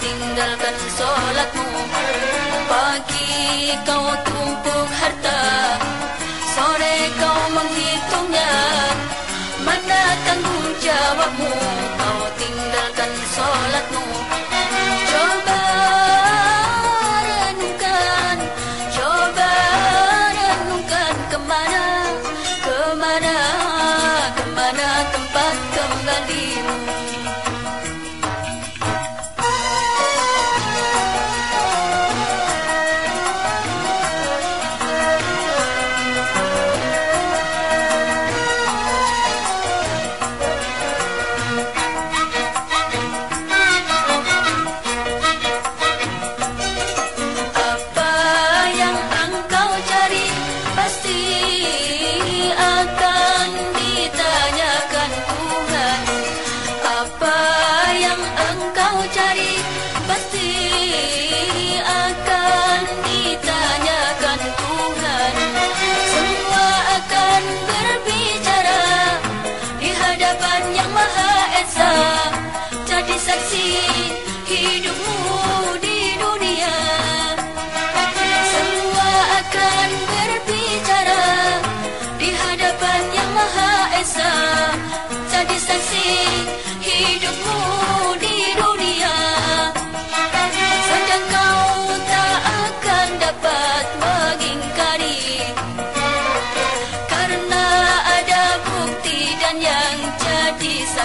tinggalkan solatmu. Pagi kau tumpuk harta Sore kau menghitungnya. Mana tanggung jawabmu Kau tinggalkan solatmu. Coba renungkan Coba renungkan kemana Kemana Kemana tempat kembalimu bater.